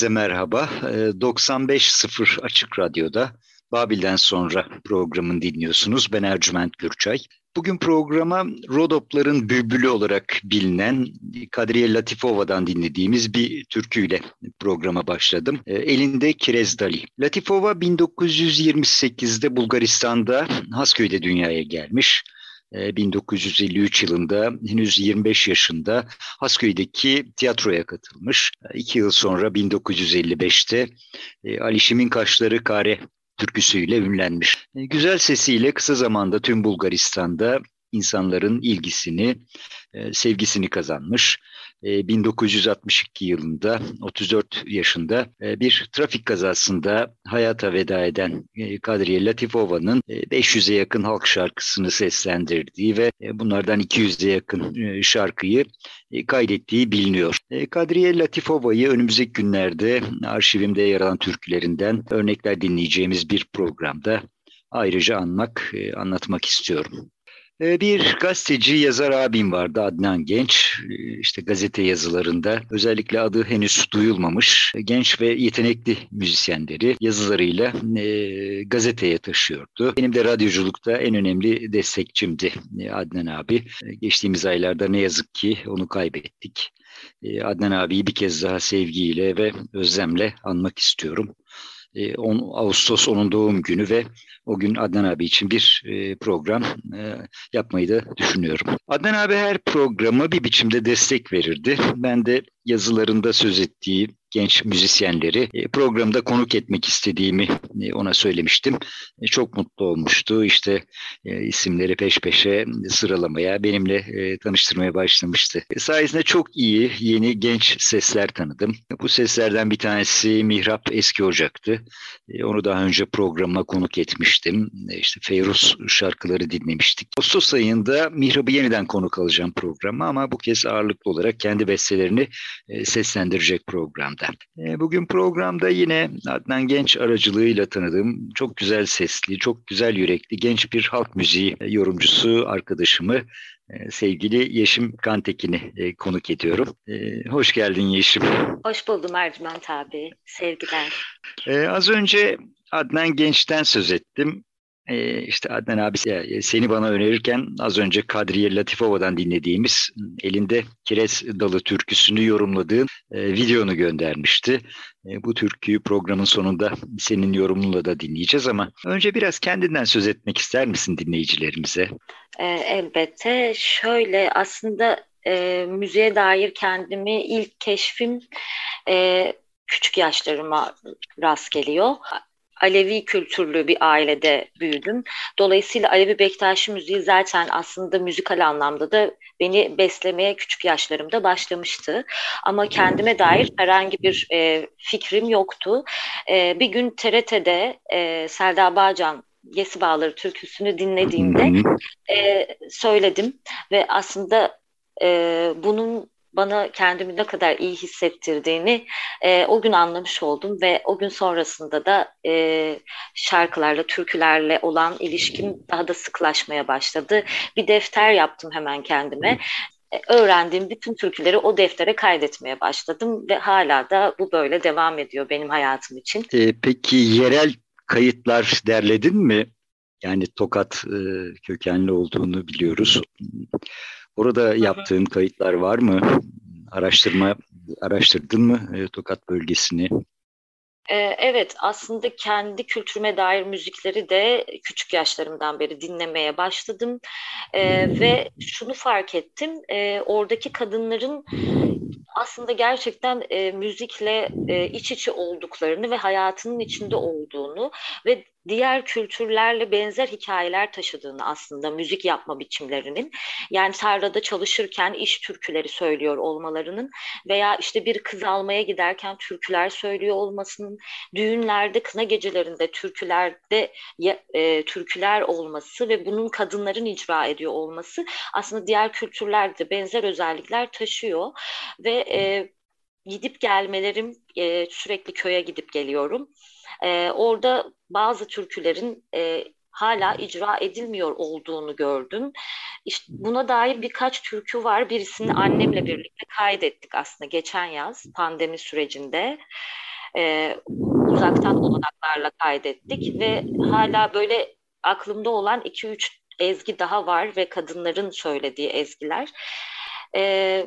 Herkese merhaba. 95.0 ee, Açık Radyo'da Babil'den sonra programın dinliyorsunuz. Ben Ercüment Gürçay. Bugün programa Rodopların bülbülü olarak bilinen Kadriye Latifova'dan dinlediğimiz bir türküyle programa başladım. E, elinde Kirez Dali. Latifova 1928'de Bulgaristan'da Hasköy'de dünyaya gelmiş. 1953 e, yılında henüz 25 yaşında Hasköy'deki tiyatroya katılmış. İki yıl sonra 1955'te e, Ali Şimin Kaşları Kare türküsüyle ünlenmiş. E, güzel sesiyle kısa zamanda tüm Bulgaristan'da insanların ilgisini, e, sevgisini kazanmış. 1962 e, yılında 34 yaşında bir trafik kazasında hayata veda eden Kadriye Latifova'nın 500'e yakın halk şarkısını seslendirdiği ve bunlardan 200'e yakın şarkıyı kaydettiği biliniyor. Kadriye Latifova'yı önümüzdeki günlerde arşivimde yer alan türkülerinden örnekler dinleyeceğimiz bir programda ayrıca anmak, anlatmak istiyorum. Ee, bir gazeteci yazar abim vardı Adnan Genç. Ee, işte gazete yazılarında özellikle adı henüz duyulmamış genç ve yetenekli müzisyenleri yazılarıyla e, gazeteye taşıyordu. Benim de radyoculukta en önemli destekçimdi e, Adnan abi. E, geçtiğimiz aylarda ne yazık ki onu kaybettik. E, Adnan abiyi bir kez daha sevgiyle ve özlemle anmak istiyorum. 10 Ağustos onun doğum günü ve o gün Adnan abi için bir e, program e, yapmayı da düşünüyorum. Adnan abi her programa bir biçimde destek verirdi. Ben de yazılarında söz ettiği genç müzisyenleri e, programda konuk etmek istediğimi e, ona söylemiştim. E, çok mutlu olmuştu. İşte isimleri peş peşe sıralamaya, benimle tanıştırmaya başlamıştı. Sayesinde çok iyi yeni genç sesler tanıdım. Bu seslerden bir tanesi Mihrap Eski Ocak'tı. Onu daha önce programa konuk etmiştim. İşte Feyruz şarkıları dinlemiştik. Ağustos ayında Mihrap'ı yeniden konuk alacağım programa ama bu kez ağırlıklı olarak kendi bestelerini seslendirecek programda programda. E, bugün programda yine Adnan Genç aracılığıyla tanıdığım çok güzel sesli, çok güzel yürekli genç bir halk müziği yorumcusu arkadaşımı e, sevgili Yeşim Kantekin'i e, konuk ediyorum. Hoş geldin Yeşim. Hoş buldum Ercüment abi. Sevgiler. Az önce Adnan Genç'ten söz ettim. Ee, işte Adnan abi e, seni bana önerirken az önce Kadriye Latifova'dan dinlediğimiz elinde kireç dalı türküsünü yorumladığın e, videonu göndermişti. E, bu türküyü programın sonunda senin yorumunla da dinleyeceğiz ama önce biraz kendinden söz etmek ister misin dinleyicilerimize? E, elbette. Şöyle aslında e, müziğe dair kendimi ilk keşfim e, küçük yaşlarıma rast geliyor. Alevi kültürlü bir ailede büyüdüm. Dolayısıyla Alevi Bektaşi müziği zaten aslında müzikal anlamda da beni beslemeye küçük yaşlarımda başlamıştı. Ama kendime dair herhangi bir e, fikrim yoktu. E, bir gün TRT'de e, Selda Bağcan Yesi Bağları türküsünü dinlediğimde e, söyledim ve aslında e, bunun bana kendimi ne kadar iyi hissettirdiğini e, o gün anlamış oldum ve o gün sonrasında da e, şarkılarla, türkülerle olan ilişkim daha da sıklaşmaya başladı. Bir defter yaptım hemen kendime. E, öğrendiğim bütün türküleri o deftere kaydetmeye başladım ve hala da bu böyle devam ediyor benim hayatım için. E, peki yerel kayıtlar derledin mi? Yani Tokat e, kökenli olduğunu biliyoruz. Orada yaptığın kayıtlar var mı? Araştırma araştırdın mı e, Tokat bölgesini? Ee, evet, aslında kendi kültürüme dair müzikleri de küçük yaşlarımdan beri dinlemeye başladım ee, ve şunu fark ettim, e, oradaki kadınların aslında gerçekten e, müzikle e, iç içe olduklarını ve hayatının içinde olduğunu ve diğer kültürlerle benzer hikayeler taşıdığını aslında müzik yapma biçimlerinin yani tarlada çalışırken iş türküleri söylüyor olmalarının veya işte bir kız almaya giderken türküler söylüyor olmasının düğünlerde kına gecelerinde türkülerde e, türküler olması ve bunun kadınların icra ediyor olması aslında diğer kültürlerde benzer özellikler taşıyor ve e, gidip gelmelerim e, sürekli köye gidip geliyorum e, orada bazı türkülerin e, hala icra edilmiyor olduğunu gördüm. İşte buna dair birkaç türkü var. Birisini annemle birlikte kaydettik aslında geçen yaz pandemi sürecinde. E, uzaktan olanaklarla kaydettik ve hala böyle aklımda olan 2-3 ezgi daha var ve kadınların söylediği ezgiler. E,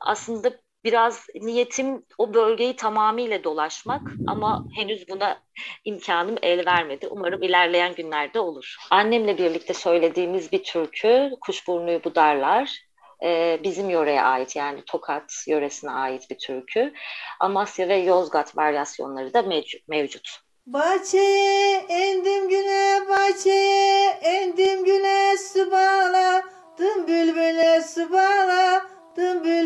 aslında biraz niyetim o bölgeyi tamamıyla dolaşmak ama henüz buna imkanım el vermedi. Umarım ilerleyen günlerde olur. Annemle birlikte söylediğimiz bir türkü Kuşburnu'yu budarlar. Ee, bizim yöreye ait yani Tokat yöresine ait bir türkü. Amasya ve Yozgat varyasyonları da mevcut. Bahçeye endim güne, bahçeye endim güne su bağladım bülbüle su bağladım bülbüle.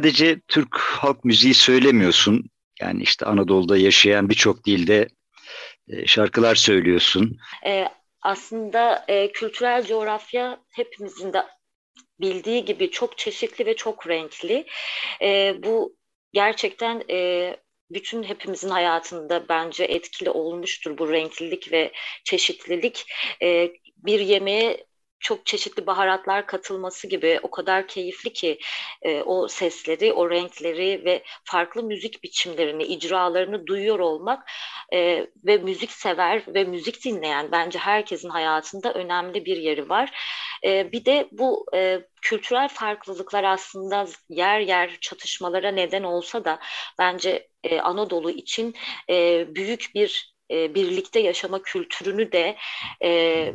Sadece Türk halk müziği söylemiyorsun. Yani işte Anadolu'da yaşayan birçok dilde e, şarkılar söylüyorsun. E, aslında e, kültürel coğrafya hepimizin de bildiği gibi çok çeşitli ve çok renkli. E, bu gerçekten e, bütün hepimizin hayatında bence etkili olmuştur bu renklilik ve çeşitlilik. E, bir yemeğe çok çeşitli baharatlar katılması gibi o kadar keyifli ki e, o sesleri, o renkleri ve farklı müzik biçimlerini, icralarını duyuyor olmak e, ve müzik sever ve müzik dinleyen bence herkesin hayatında önemli bir yeri var. E, bir de bu e, kültürel farklılıklar aslında yer yer çatışmalara neden olsa da bence e, Anadolu için e, büyük bir e, birlikte yaşama kültürünü de e,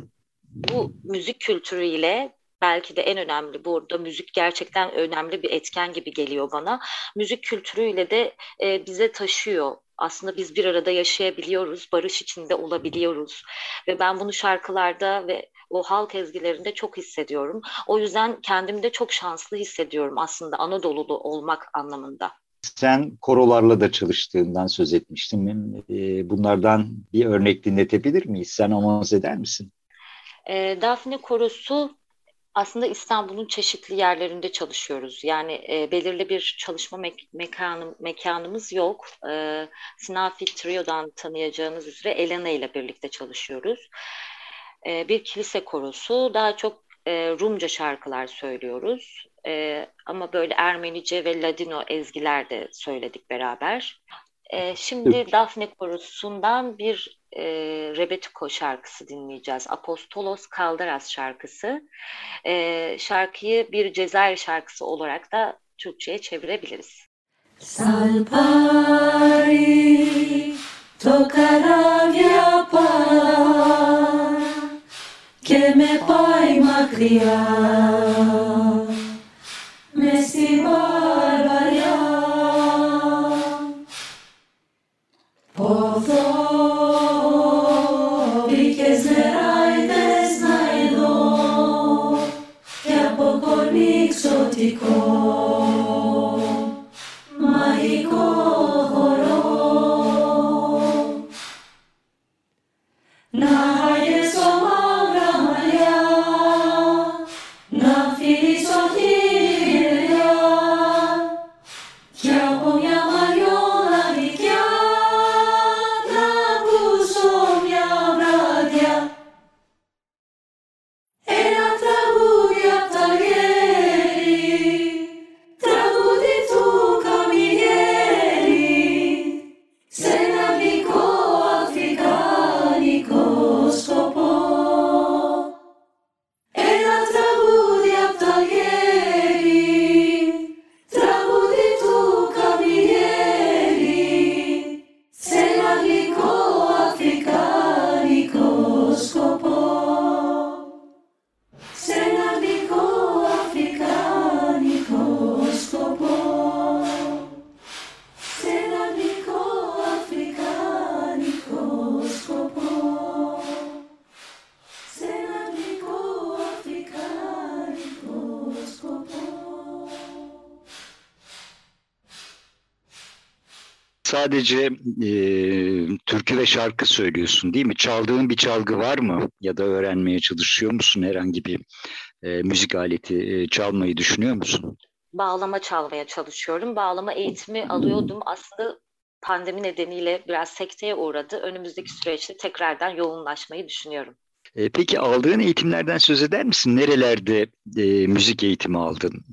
bu müzik kültürüyle belki de en önemli burada müzik gerçekten önemli bir etken gibi geliyor bana. Müzik kültürüyle de e, bize taşıyor. Aslında biz bir arada yaşayabiliyoruz, barış içinde olabiliyoruz ve ben bunu şarkılarda ve o halk ezgilerinde çok hissediyorum. O yüzden kendimi de çok şanslı hissediyorum aslında Anadolu'lu olmak anlamında. Sen korolarla da çalıştığından söz etmiştin. E, bunlardan bir örnek dinletebilir miyiz? Sen anons eder misin? E, Dafne Korosu aslında İstanbul'un çeşitli yerlerinde çalışıyoruz. Yani e, belirli bir çalışma mek- mekanı, mekanımız yok. E, Sinafi Trio'dan tanıyacağınız üzere Elena ile birlikte çalışıyoruz. E, bir kilise korosu, daha çok e, Rumca şarkılar söylüyoruz. E, ama böyle Ermenice ve Ladino ezgiler de söyledik beraber. E, şimdi evet. Daphne Korosu'ndan bir e, Rebetiko şarkısı dinleyeceğiz. Apostolos Kaldaras şarkısı. E, şarkıyı bir Cezayir şarkısı olarak da Türkçe'ye çevirebiliriz. Salpari tokaravya para que me pai macria me si Mexico. Sadece e, türkü ve şarkı söylüyorsun değil mi? Çaldığın bir çalgı var mı? Ya da öğrenmeye çalışıyor musun herhangi bir e, müzik aleti e, çalmayı düşünüyor musun? Bağlama çalmaya çalışıyorum. Bağlama eğitimi alıyordum. Aslında pandemi nedeniyle biraz sekteye uğradı. Önümüzdeki süreçte tekrardan yoğunlaşmayı düşünüyorum. E, peki aldığın eğitimlerden söz eder misin? Nerelerde e, müzik eğitimi aldın?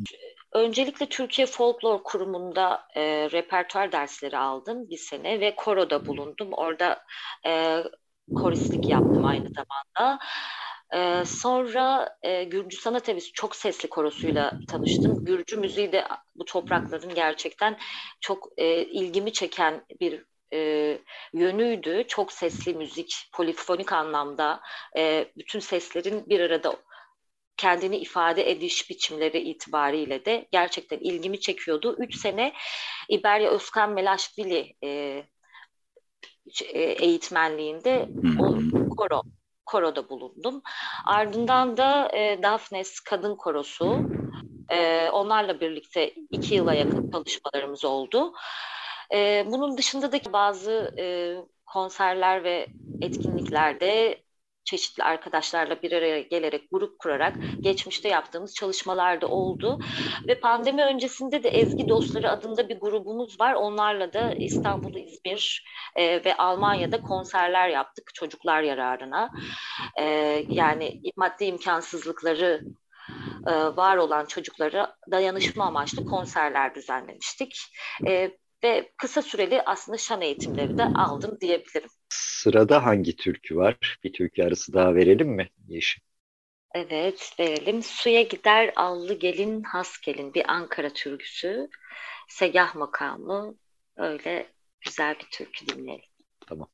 Öncelikle Türkiye Folklor Kurumu'nda e, repertuar dersleri aldım bir sene ve koroda bulundum. Orada e, koristlik yaptım aynı zamanda. E, sonra e, Gürcü Sanat Evi çok sesli korosuyla tanıştım. Gürcü müziği de bu toprakların gerçekten çok e, ilgimi çeken bir e, yönüydü. Çok sesli müzik, polifonik anlamda e, bütün seslerin bir arada kendini ifade ediş biçimleri itibariyle de gerçekten ilgimi çekiyordu. Üç sene İberya Özkan Melaşvili e, e, eğitmenliğinde o koro koroda bulundum. Ardından da e, Daphnes Kadın Korosu e, onlarla birlikte iki yıla yakın çalışmalarımız oldu. E, bunun dışında da bazı e, konserler ve etkinliklerde çeşitli arkadaşlarla bir araya gelerek, grup kurarak geçmişte yaptığımız çalışmalarda oldu. Ve pandemi öncesinde de Ezgi Dostları adında bir grubumuz var. Onlarla da İstanbul, İzmir e, ve Almanya'da konserler yaptık çocuklar yararına. E, yani maddi imkansızlıkları e, var olan çocuklara dayanışma amaçlı konserler düzenlemiştik. E, ve kısa süreli aslında şan eğitimleri de aldım diyebilirim. Sırada hangi türkü var? Bir türkü arası daha verelim mi Yeşim? Evet verelim. Suya gider allı gelin has gelin bir Ankara türküsü. Segah makamı öyle güzel bir türkü dinleyelim. Tamam.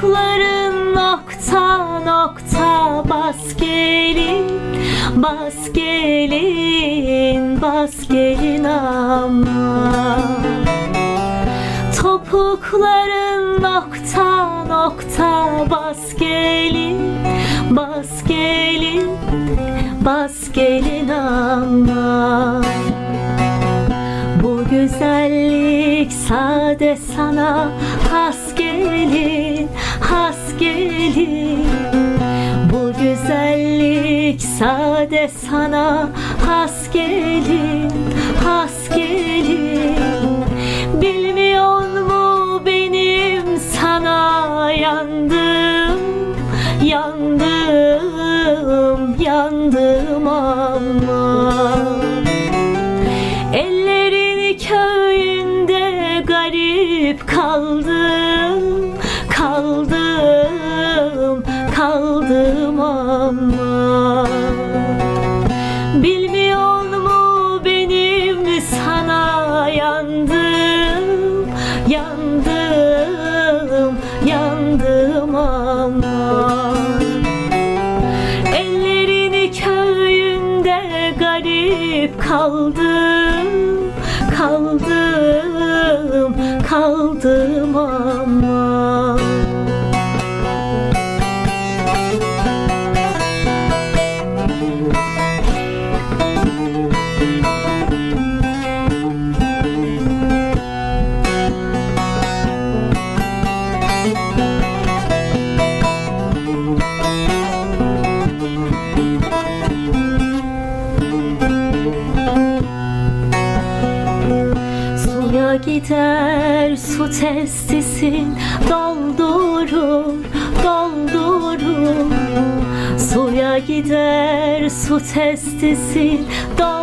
Topukların nokta nokta bas gelin bas gelin bas gelin ama Topukların nokta nokta bas gelin Bas gelin bas gelin ama Bu güzellik sade sana has gelin gelir Bu güzellik sade sana has gelir Has gelir Bilmiyor mu benim sana yandım Yandım, yandım ama? Ellerini köyünde garip kaldı. Kaldım aman Bilmiyor mu benim sana yandım? Yandım, yandım aman Ellerini köyünde garip kaldım Kaldım, kaldım aman testisin doldurur, doldurur Suya gider su testisin doldurur,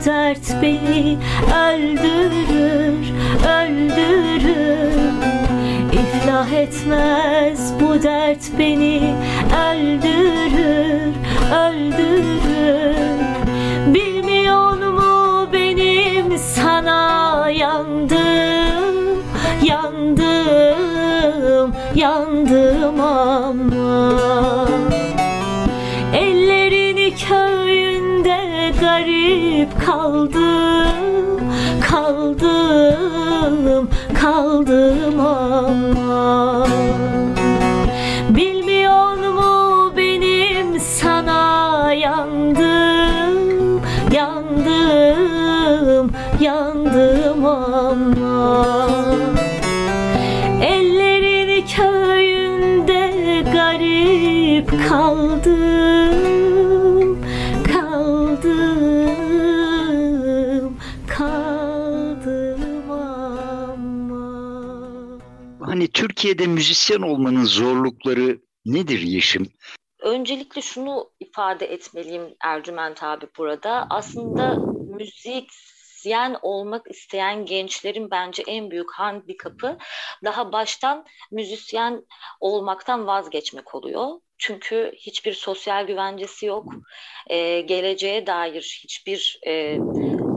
bu dert beni öldürür, öldürür. İflah etmez bu dert beni öldürür, öldürür. Bilmiyor mu benim sana yandım, yandım, yandım ama kaldım, kaldım, kaldım ama. Bilmiyor mu benim sana yandım, yandım, yandım ama. Ellerini köyünde garip kaldım, Türkiye'de müzisyen olmanın zorlukları nedir Yeşim? Öncelikle şunu ifade etmeliyim Ercüment abi burada. Aslında müzisyen olmak isteyen gençlerin bence en büyük handikapı daha baştan müzisyen olmaktan vazgeçmek oluyor. Çünkü hiçbir sosyal güvencesi yok. Ee, geleceğe dair hiçbir e,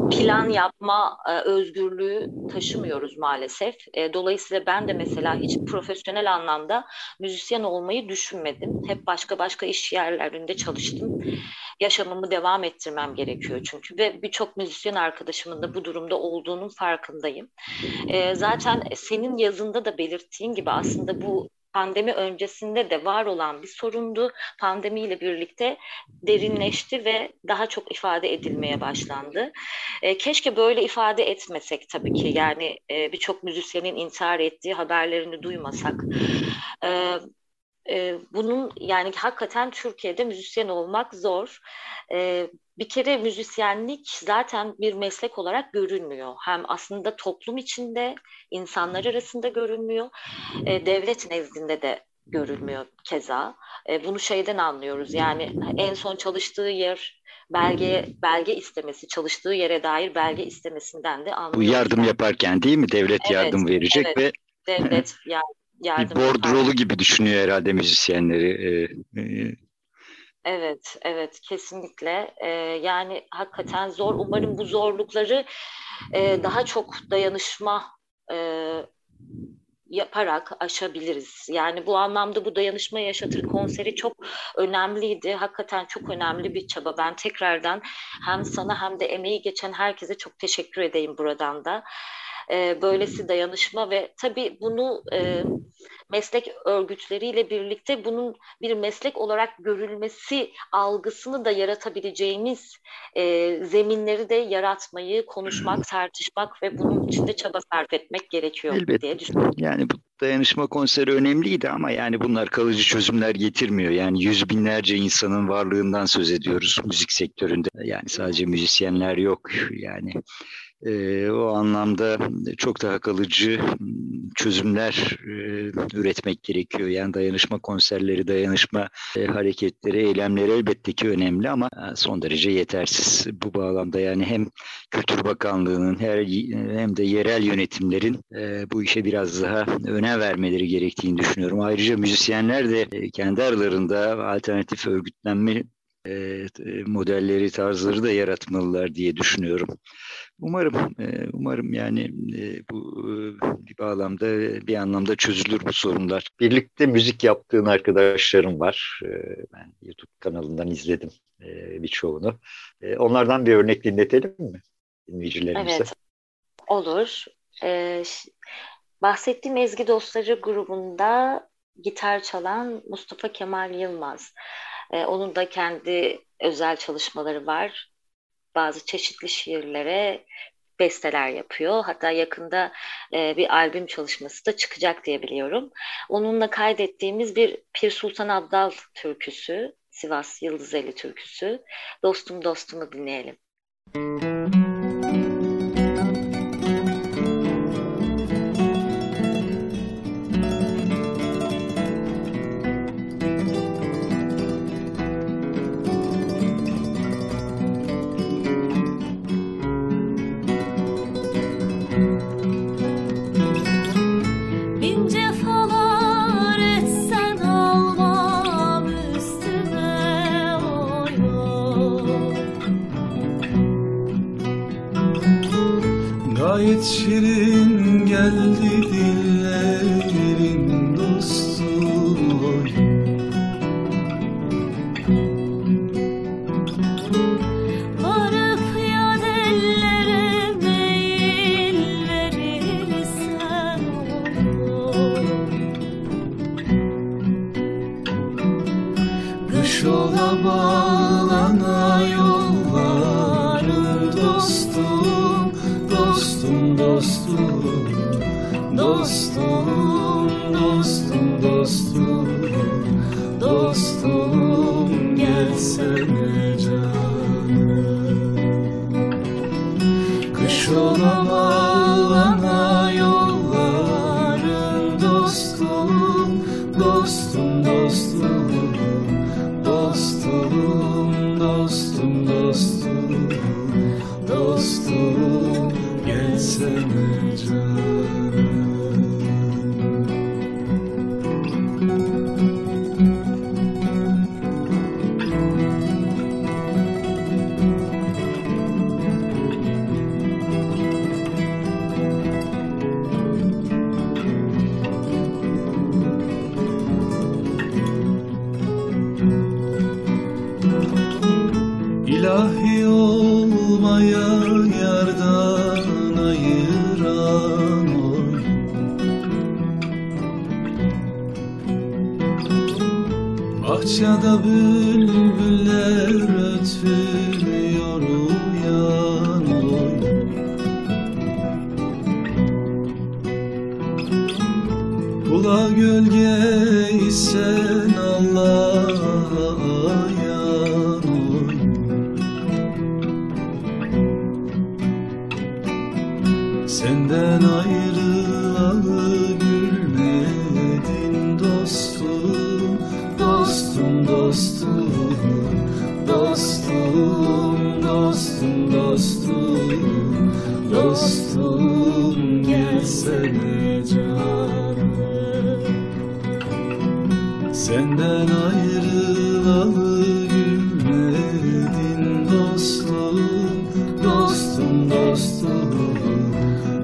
plan yapma e, özgürlüğü taşımıyoruz maalesef. E, dolayısıyla ben de mesela hiç profesyonel anlamda müzisyen olmayı düşünmedim. Hep başka başka iş yerlerinde çalıştım. Yaşamımı devam ettirmem gerekiyor çünkü ve birçok müzisyen arkadaşımın da bu durumda olduğunun farkındayım. E, zaten senin yazında da belirttiğin gibi aslında bu pandemi öncesinde de var olan bir sorundu. Pandemiyle birlikte derinleşti ve daha çok ifade edilmeye başlandı. E, keşke böyle ifade etmesek tabii ki. Yani e, birçok müzisyenin intihar ettiği haberlerini duymasak. E, e, bunun yani hakikaten Türkiye'de müzisyen olmak zor. E, bir kere müzisyenlik zaten bir meslek olarak görünmüyor. Hem aslında toplum içinde, insanlar arasında görünmüyor. E, devlet nezdinde de görülmüyor keza. E, bunu şeyden anlıyoruz. Yani en son çalıştığı yer belge belge istemesi, çalıştığı yere dair belge istemesinden de anlıyoruz. Bu yardım yaparken değil mi? Devlet Evet, yardım verecek evet. ve devlet yar- bir yardım bordrolu gibi düşünüyor herhalde müzisyenleri. Ee, e, Evet, evet kesinlikle. Ee, yani hakikaten zor. Umarım bu zorlukları e, daha çok dayanışma e, yaparak aşabiliriz. Yani bu anlamda bu dayanışma yaşatır konseri çok önemliydi. Hakikaten çok önemli bir çaba. Ben tekrardan hem sana hem de emeği geçen herkese çok teşekkür edeyim buradan da. E, böylesi dayanışma ve tabii bunu e, meslek örgütleriyle birlikte bunun bir meslek olarak görülmesi algısını da yaratabileceğimiz e, zeminleri de yaratmayı, konuşmak, tartışmak ve bunun için de çaba sarf etmek gerekiyor Elbette. diye düşünüyorum. Yani bu dayanışma konseri önemliydi ama yani bunlar kalıcı çözümler getirmiyor. Yani yüz binlerce insanın varlığından söz ediyoruz müzik sektöründe. Yani sadece müzisyenler yok. Yani e, o anlamda çok daha kalıcı çözümler e, üretmek gerekiyor. Yani dayanışma konserleri, dayanışma e, hareketleri, eylemleri elbette ki önemli ama son derece yetersiz. Bu bağlamda yani hem Kültür Bakanlığı'nın her, hem de yerel yönetimlerin e, bu işe biraz daha önem vermeleri gerektiğini düşünüyorum. Ayrıca müzisyenler de e, kendi aralarında alternatif örgütlenme e, modelleri, tarzları da yaratmalılar diye düşünüyorum. Umarım, e, umarım yani e, bu bir bağlamda, bir anlamda çözülür bu sorunlar. Birlikte müzik yaptığın arkadaşlarım var. Ben YouTube kanalından izledim birçoğunu. Onlardan bir örnek dinletelim mi dinleyicilerimize? Evet, olur. Ee, bahsettiğim Ezgi Dostları grubunda gitar çalan Mustafa Kemal Yılmaz. Ee, onun da kendi özel çalışmaları var. Bazı çeşitli şiirlere besteler yapıyor. Hatta yakında e, bir albüm çalışması da çıkacak diye biliyorum. Onunla kaydettiğimiz bir Pir Sultan Abdal türküsü, Sivas Yıldızeli türküsü. Dostum dostumu dinleyelim. Müzik şirin geldi Shalom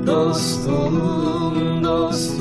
Dostum dostum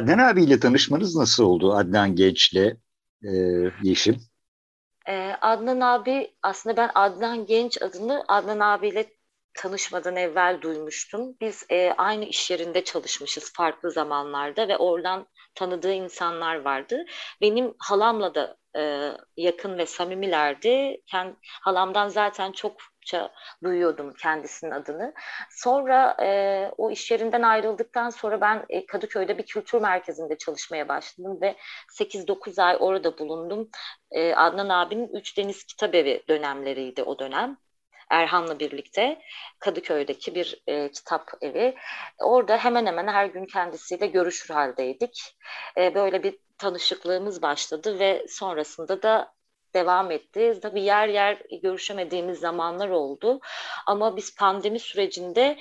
Adnan abiyle tanışmanız nasıl oldu? Adnan Genç'le e, Yeşim. Ee, Adnan abi aslında ben Adnan Genç adını Adnan abiyle tanışmadan evvel duymuştum. Biz e, aynı iş yerinde çalışmışız farklı zamanlarda ve oradan tanıdığı insanlar vardı. Benim halamla da e, yakın ve samimilerdi. Kend, halamdan zaten çokça duyuyordum kendisinin adını. Sonra e, o iş yerinden ayrıldıktan sonra ben e, Kadıköy'de bir kültür merkezinde çalışmaya başladım ve 8-9 ay orada bulundum. E, Adnan abinin Üç Deniz Kitabevi dönemleriydi o dönem. Erhan'la birlikte Kadıköy'deki bir e, kitap evi. Orada hemen hemen her gün kendisiyle görüşür haldeydik. E, böyle bir tanışıklığımız başladı ve sonrasında da devam etti. Tabii yer yer görüşemediğimiz zamanlar oldu. Ama biz pandemi sürecinde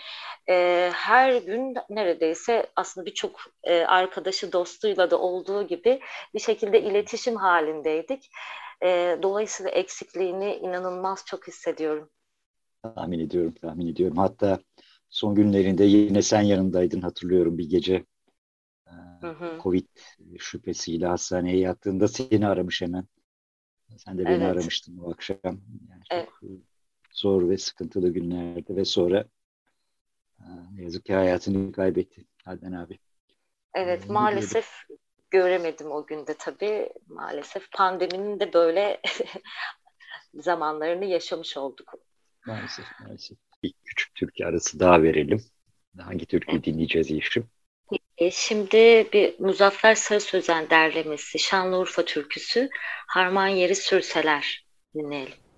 e, her gün neredeyse aslında birçok e, arkadaşı dostuyla da olduğu gibi bir şekilde iletişim halindeydik. E, dolayısıyla eksikliğini inanılmaz çok hissediyorum. Tahmin ediyorum, tahmin ediyorum. Hatta son günlerinde yine sen yanındaydın hatırlıyorum bir gece. Hı hı. Covid şüphesiyle hastaneye yattığında seni aramış hemen. Sen de beni Evet. aramıştın o akşam. Yani çok Evet. zor ve sıkıntılı günlerde ve sonra e, ne yazık ki hayatını kaybetti Adnan abi. Evet Ee, maalesef göremedim o günde tabii. Maalesef pandeminin de böyle zamanlarını yaşamış olduk. Maalesef, maalesef. Bir küçük türkü arası daha verelim. Hangi türküyü dinleyeceğiz Yeşim? E, şimdi bir Muzaffer Sarı Sözen derlemesi Şanlıurfa türküsü Harman Yeri Sürseler dinleyelim.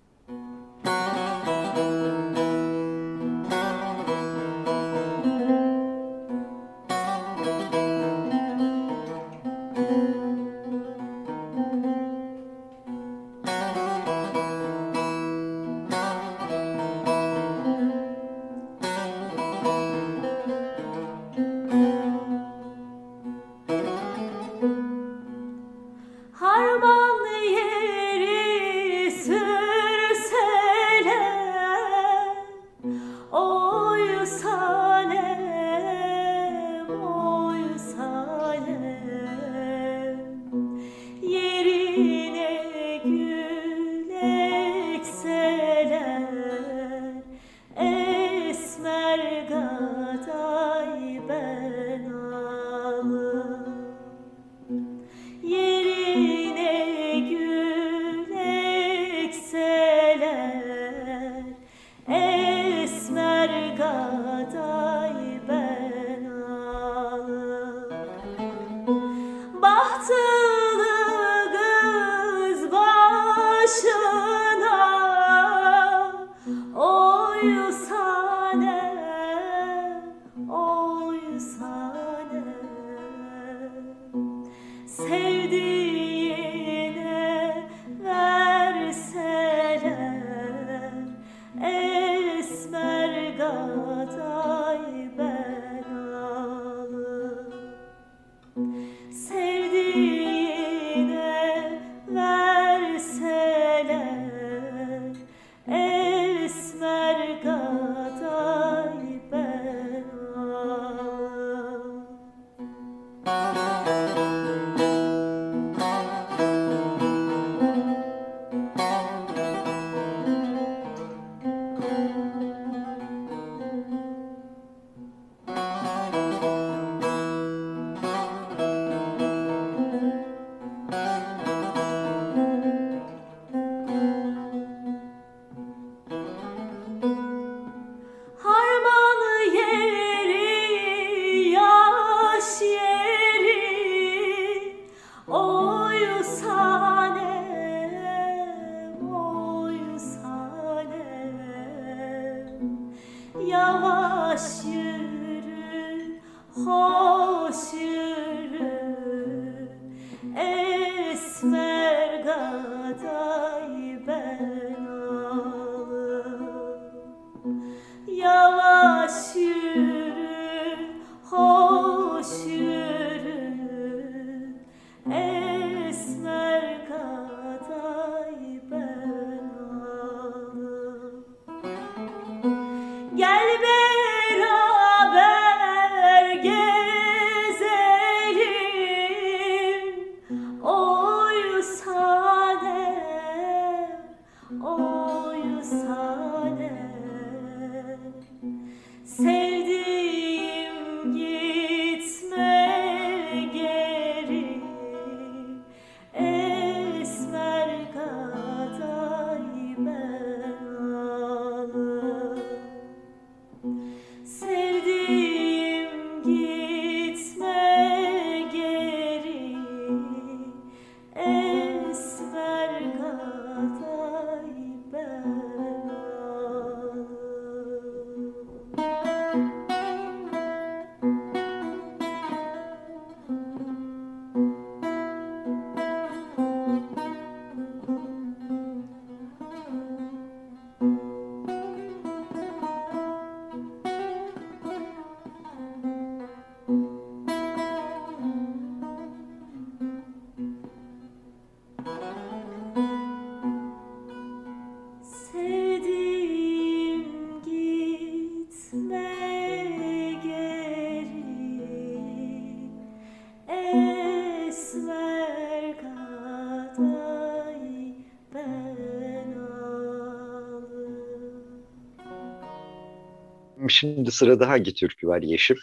Şimdi sırada hangi türkü var Yeşim?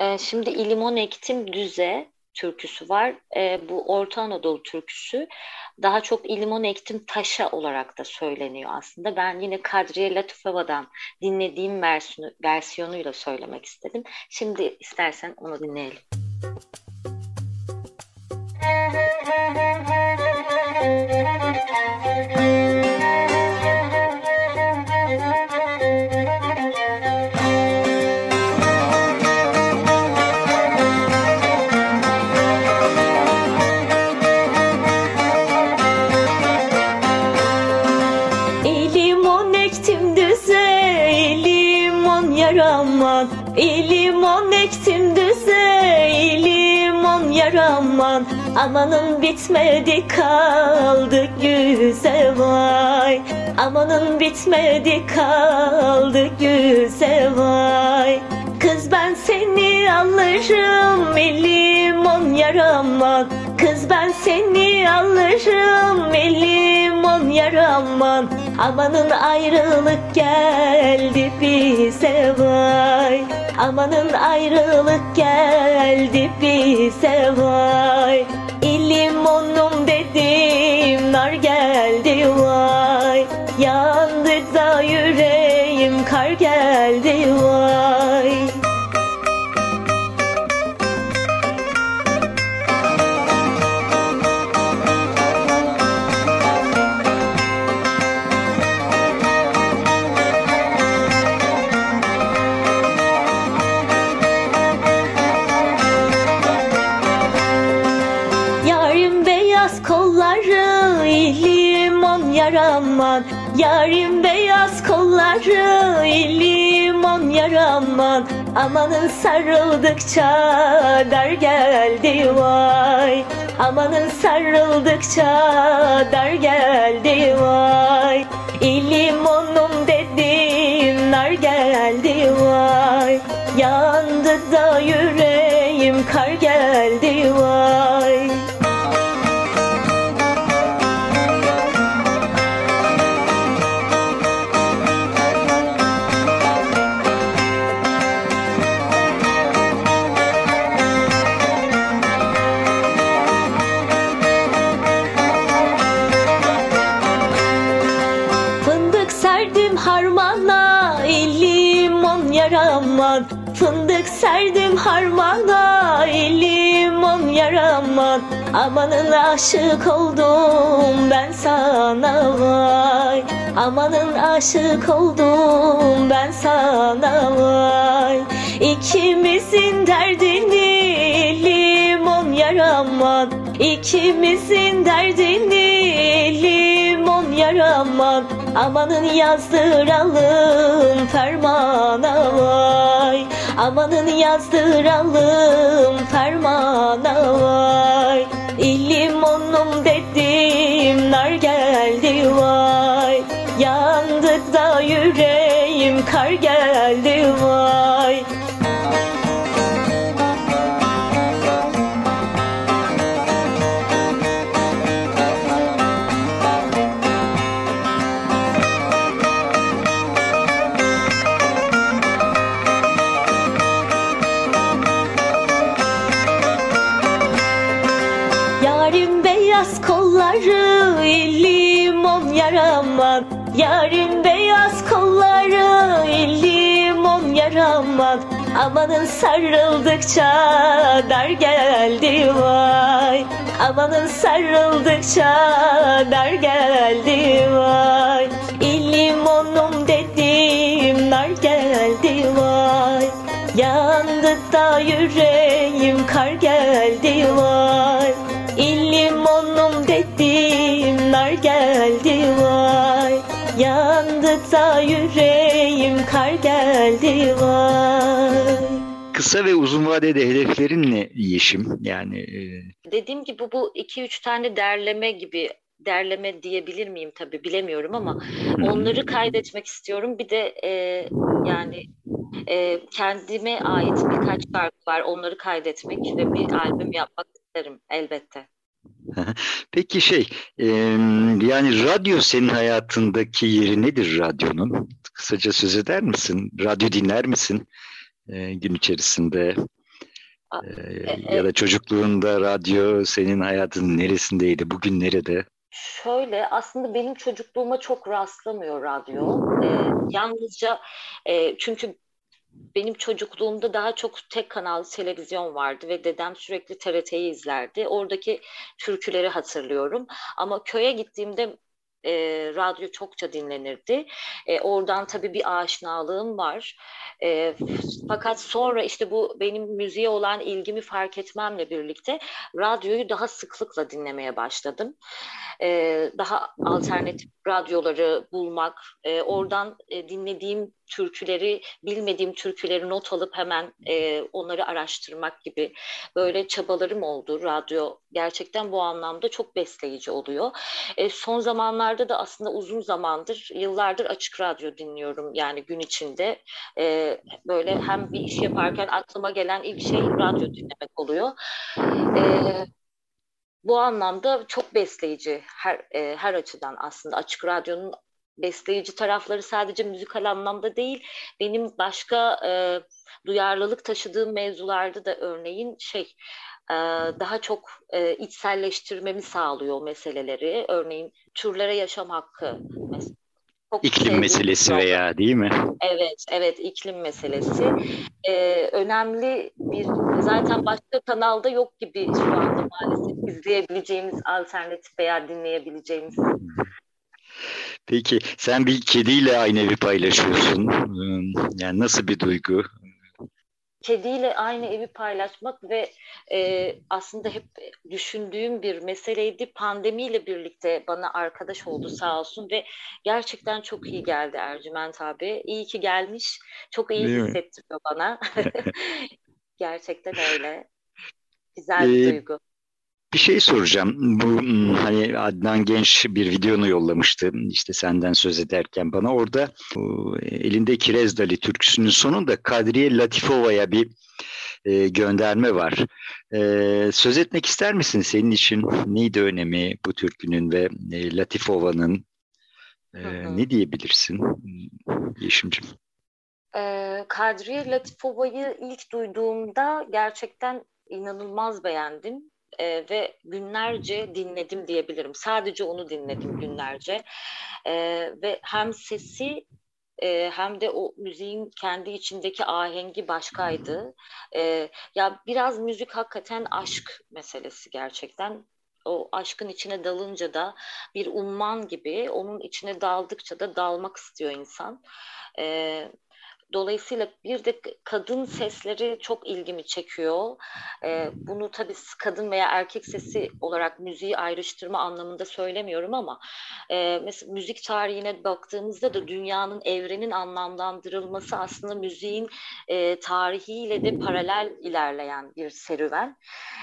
Ee, şimdi İlimon Ektim Düze türküsü var. Ee, bu Orta Anadolu türküsü. Daha çok İlimon Ektim Taşa olarak da söyleniyor aslında. Ben yine Kadriye Latifova'dan dinlediğim versiyonu, versiyonuyla söylemek istedim. Şimdi istersen onu dinleyelim. Limon Amanın bitmedi kaldı güze vay. Amanın bitmedi kaldı güze vay. Kız ben seni alırım limon yaraman Kız ben seni alırım limon yaraman Amanın ayrılık geldi bize vay. Amanın ayrılık geldi bize vay İlimonum dedim nar geldi vay. Yandı da yüreğim kar geldi vay yaraman Yarim beyaz kolları limon yaraman. Amanın sarıldıkça dar geldi vay. Amanın sarıldıkça dar geldi vay. İlimonum dedim nar geldi vay. Yandı da yüreğim kar geldi vay Amanın aşık oldum ben sana vay. Amanın aşık oldum ben sana vay. İkimizin derdini limon yaraman. İkimizin derdini limon yaraman. Amanın yazdıralım fermana vay. Amanın yazdıralım fermana vay İlimonum dedim nar geldi vay. Yandık da yüreğim kar geldi vay sarıldıkça dar geldi vay. Amanın sarıldıkça dar geldi vay. İlimonum dedim nar geldi vay. Yandık da yüreğim kar geldi vay. İlimonum dedim nar geldi vay. Yandık da yüreğim kar geldi vay Kısa ve uzun vadede hedeflerin ne Yeşim? Yani e, Dediğim gibi bu iki üç tane derleme gibi derleme diyebilir miyim tabii bilemiyorum ama onları kaydetmek istiyorum. Bir de e, yani e, kendime ait birkaç şarkı var. Onları kaydetmek ve bir albüm yapmak isterim elbette. Peki şey, e, yani radyo senin hayatındaki yeri nedir radyonun? Kısaca söz eder misin? Radyo dinler misin e, gün içerisinde? A- E, e- ya da çocukluğunda radyo senin hayatın neresindeydi? Bugün nerede? Şöyle aslında benim çocukluğuma çok rastlamıyor radyo. Ee, yalnızca e, çünkü benim çocukluğumda daha çok tek kanal televizyon vardı ve dedem sürekli TRT'yi izlerdi. Oradaki türküleri hatırlıyorum. Ama köye gittiğimde e, radyo çokça dinlenirdi. E, oradan tabii bir aşinalığım var. E, fakat sonra işte bu benim müziğe olan ilgimi fark etmemle birlikte radyoyu daha sıklıkla dinlemeye başladım. E, daha alternatif radyoları bulmak, e, oradan e, dinlediğim türküleri, bilmediğim türküleri not alıp hemen e, onları araştırmak gibi böyle çabalarım oldu. Radyo gerçekten bu anlamda çok besleyici oluyor. E, son zamanlarda da aslında uzun zamandır, yıllardır açık radyo dinliyorum yani gün içinde. E, böyle hem bir iş yaparken aklıma gelen ilk şey radyo dinlemek oluyor. E, bu anlamda çok besleyici her e, her açıdan aslında açık radyonun besleyici tarafları sadece müzikal anlamda değil benim başka e, duyarlılık taşıdığım mevzularda da örneğin şey e, daha çok e, içselleştirmemi sağlıyor meseleleri örneğin türlere yaşam hakkı mes- çok İklim meselesi bir veya değil mi? Evet, evet iklim meselesi Ee, önemli bir zaten başka kanalda yok gibi şu anda maalesef izleyebileceğimiz alternatif veya dinleyebileceğimiz. Peki sen bir kediyle aynı evi paylaşıyorsun. Yani nasıl bir duygu? Kediyle aynı evi paylaşmak ve e, aslında hep düşündüğüm bir meseleydi. Pandemiyle birlikte bana arkadaş oldu sağ olsun ve gerçekten çok iyi geldi Ercüment abi. İyi ki gelmiş. Çok iyi Değil mi? hissettiriyor bana. Gerçekten öyle. Güzel bir Ee, duygu. Bir şey soracağım. Bu hmm, hani Adnan Genç bir videonu yollamıştı işte senden söz ederken bana orada bu, elinde Kirez Dali türküsünün sonunda Kadriye Latifova'ya bir e, gönderme var. E, söz etmek ister misin? Senin için neydi önemi bu türkünün ve e, Latifova'nın? E, Hı hı. ne diyebilirsin Yeşim'cim? Ee, Kadriye Latifova'yı ilk duyduğumda gerçekten inanılmaz beğendim Ee, ve günlerce dinledim diyebilirim. Sadece onu dinledim günlerce Ee, ve hem sesi e, hem de o müziğin kendi içindeki ahengi başkaydı. E, ya biraz müzik hakikaten aşk meselesi gerçekten. O aşkın içine dalınca da bir umman gibi onun içine daldıkça da dalmak istiyor insan. E, Dolayısıyla bir de kadın sesleri çok ilgimi çekiyor. Ee, bunu tabii kadın veya erkek sesi olarak müziği ayrıştırma anlamında söylemiyorum ama e, mesela müzik tarihine baktığımızda da dünyanın evrenin anlamlandırılması aslında müziğin e, tarihiyle de paralel ilerleyen bir serüven.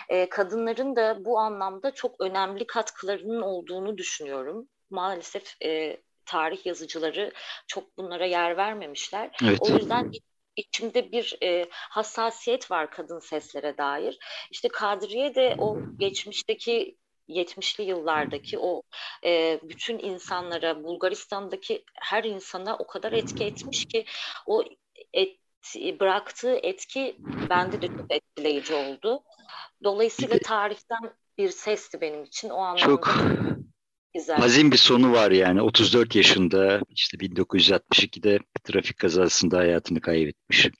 E, kadınların da bu anlamda çok önemli katkılarının olduğunu düşünüyorum. Maalesef e, tarih yazıcıları çok bunlara yer vermemişler. Evet. O yüzden içimde bir e, hassasiyet var kadın seslere dair. İşte Kadriye de o geçmişteki 70'li yıllardaki o e, bütün insanlara, Bulgaristan'daki her insana o kadar etki etmiş ki o et, bıraktığı etki bende de çok etkileyici oldu. Dolayısıyla tarihten bir sesti benim için o anlamda. Çok Güzel. Hazin bir sonu var yani. 34 yaşında işte 1962'de trafik kazasında hayatını kaybetmiş. Ee,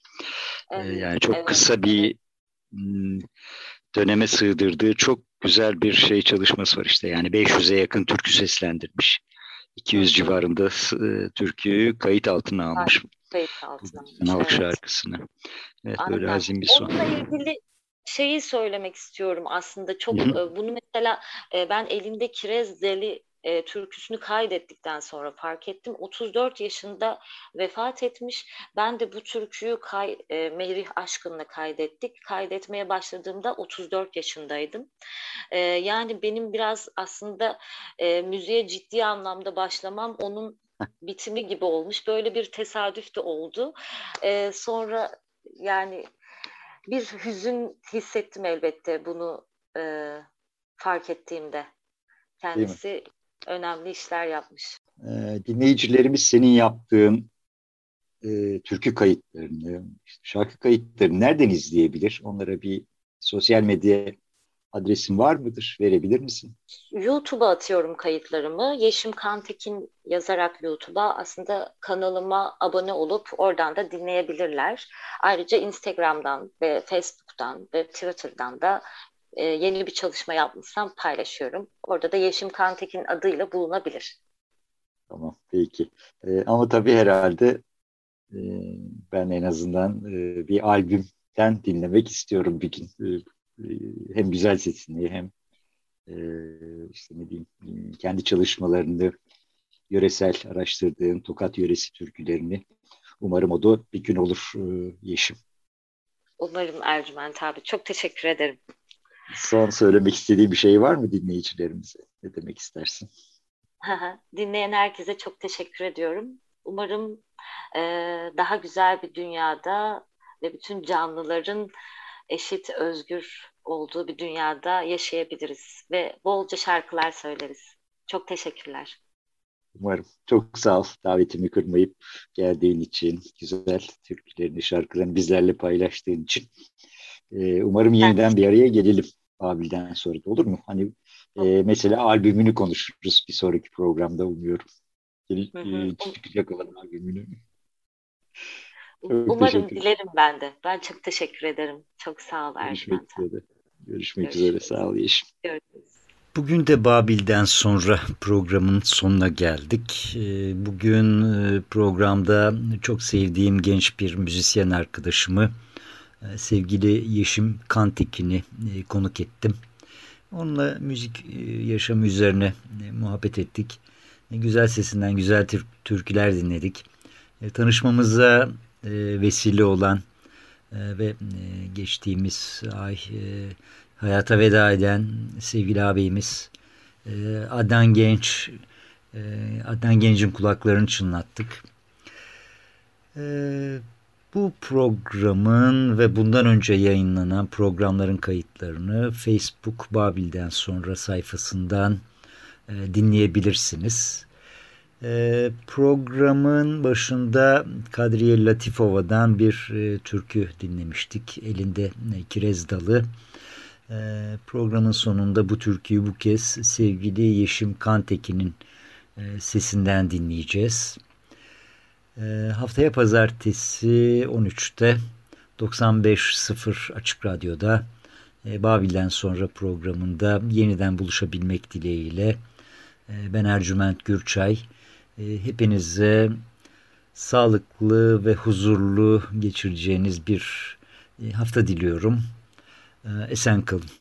evet, yani çok evet, kısa bir hmm, döneme sığdırdığı çok güzel bir şey çalışması var işte. Yani 500'e yakın türkü seslendirmiş. 200 evet. civarında e, türküyü kayıt altına almış. Kayıt altına almış. Halk evet. şarkısını. Evet Anladım. böyle hazin bir son. Onunla ilgili şeyi söylemek istiyorum aslında çok Hı-hı. bunu mesela ben elinde Kirez Deli e, türküsünü kaydettikten sonra fark ettim. 34 yaşında vefat etmiş. Ben de bu türküyü kay, e, Merih Aşkın'la kaydettik. Kaydetmeye başladığımda 34 yaşındaydım. E, yani benim biraz aslında e, müziğe ciddi anlamda başlamam onun bitimi gibi olmuş. Böyle bir tesadüf de oldu. E, sonra yani bir hüzün hissettim elbette bunu e, fark ettiğimde. Kendisi önemli işler yapmış. E, dinleyicilerimiz senin yaptığın e, türkü kayıtlarını, şarkı kayıtlarını nereden izleyebilir? Onlara bir sosyal medya adresin var mıdır? Verebilir misin? YouTube'a atıyorum kayıtlarımı. Yeşim Kantekin yazarak YouTube'a aslında kanalıma abone olup oradan da dinleyebilirler. Ayrıca Instagram'dan ve Facebook'tan ve Twitter'dan da e, yeni bir çalışma yapmışsam paylaşıyorum. Orada da Yeşim Kantekin adıyla bulunabilir. Tamam peki. E, ama tabii herhalde e, ben en azından e, bir albümden dinlemek istiyorum bir gün. E, hem güzel sesini hem e, işte ne diyeyim kendi çalışmalarını yöresel araştırdığın Tokat yöresi türkülerini umarım o da bir gün olur e, Yeşim. Umarım Ercüment abi. Çok teşekkür ederim. Son söylemek istediği bir şey var mı dinleyicilerimize? Ne demek istersin? Dinleyen herkese çok teşekkür ediyorum. Umarım e, daha güzel bir dünyada ve bütün canlıların eşit, özgür olduğu bir dünyada yaşayabiliriz ve bolca şarkılar söyleriz. Çok teşekkürler. Umarım. Çok sağ ol davetimi kırmayıp geldiğin için, güzel türkülerini, şarkılarını bizlerle paylaştığın için. Ee, umarım yeniden bir araya gelelim. Babil'den sonra da olur mu? Hani e, mesela albümünü konuşuruz bir sonraki programda umuyorum. Hı hı. E, çıkacak olan albümünü. Çok Umarım dilerim ben de. Ben çok teşekkür ederim. Çok sağ ol Görüşmek üzere. Görüşmek Görüşürüz. üzere. Sağ ol Yeşim. Bugün de Babil'den sonra programın sonuna geldik. E, bugün e, programda çok sevdiğim genç bir müzisyen arkadaşımı e, sevgili Yeşim Kantekin'i e, konuk ettim. Onunla müzik yaşamı üzerine muhabbet ettik. Güzel sesinden güzel türküler dinledik. Tanışmamıza vesile olan ve geçtiğimiz ay hayata veda eden sevgili ağabeyimiz Adnan Genç Adnan Genç'in kulaklarını çınlattık. Bu programın ve bundan önce yayınlanan programların kayıtlarını Facebook Babil'den sonra sayfasından e, dinleyebilirsiniz. E, programın başında Kadriye Latifova'dan bir e, türkü dinlemiştik. Elinde e, kirez dalı. E, programın sonunda bu türküyü bu kez sevgili Yeşim Kantekin'in e, sesinden dinleyeceğiz. Ee, haftaya pazartesi 13'te 95.0 Açık Radyo'da e, Babil'den sonra programında yeniden buluşabilmek dileğiyle ben Ercüment Gürçay. E, hepinize sağlıklı ve huzurlu geçireceğiniz bir e, hafta diliyorum. E, esen kalın.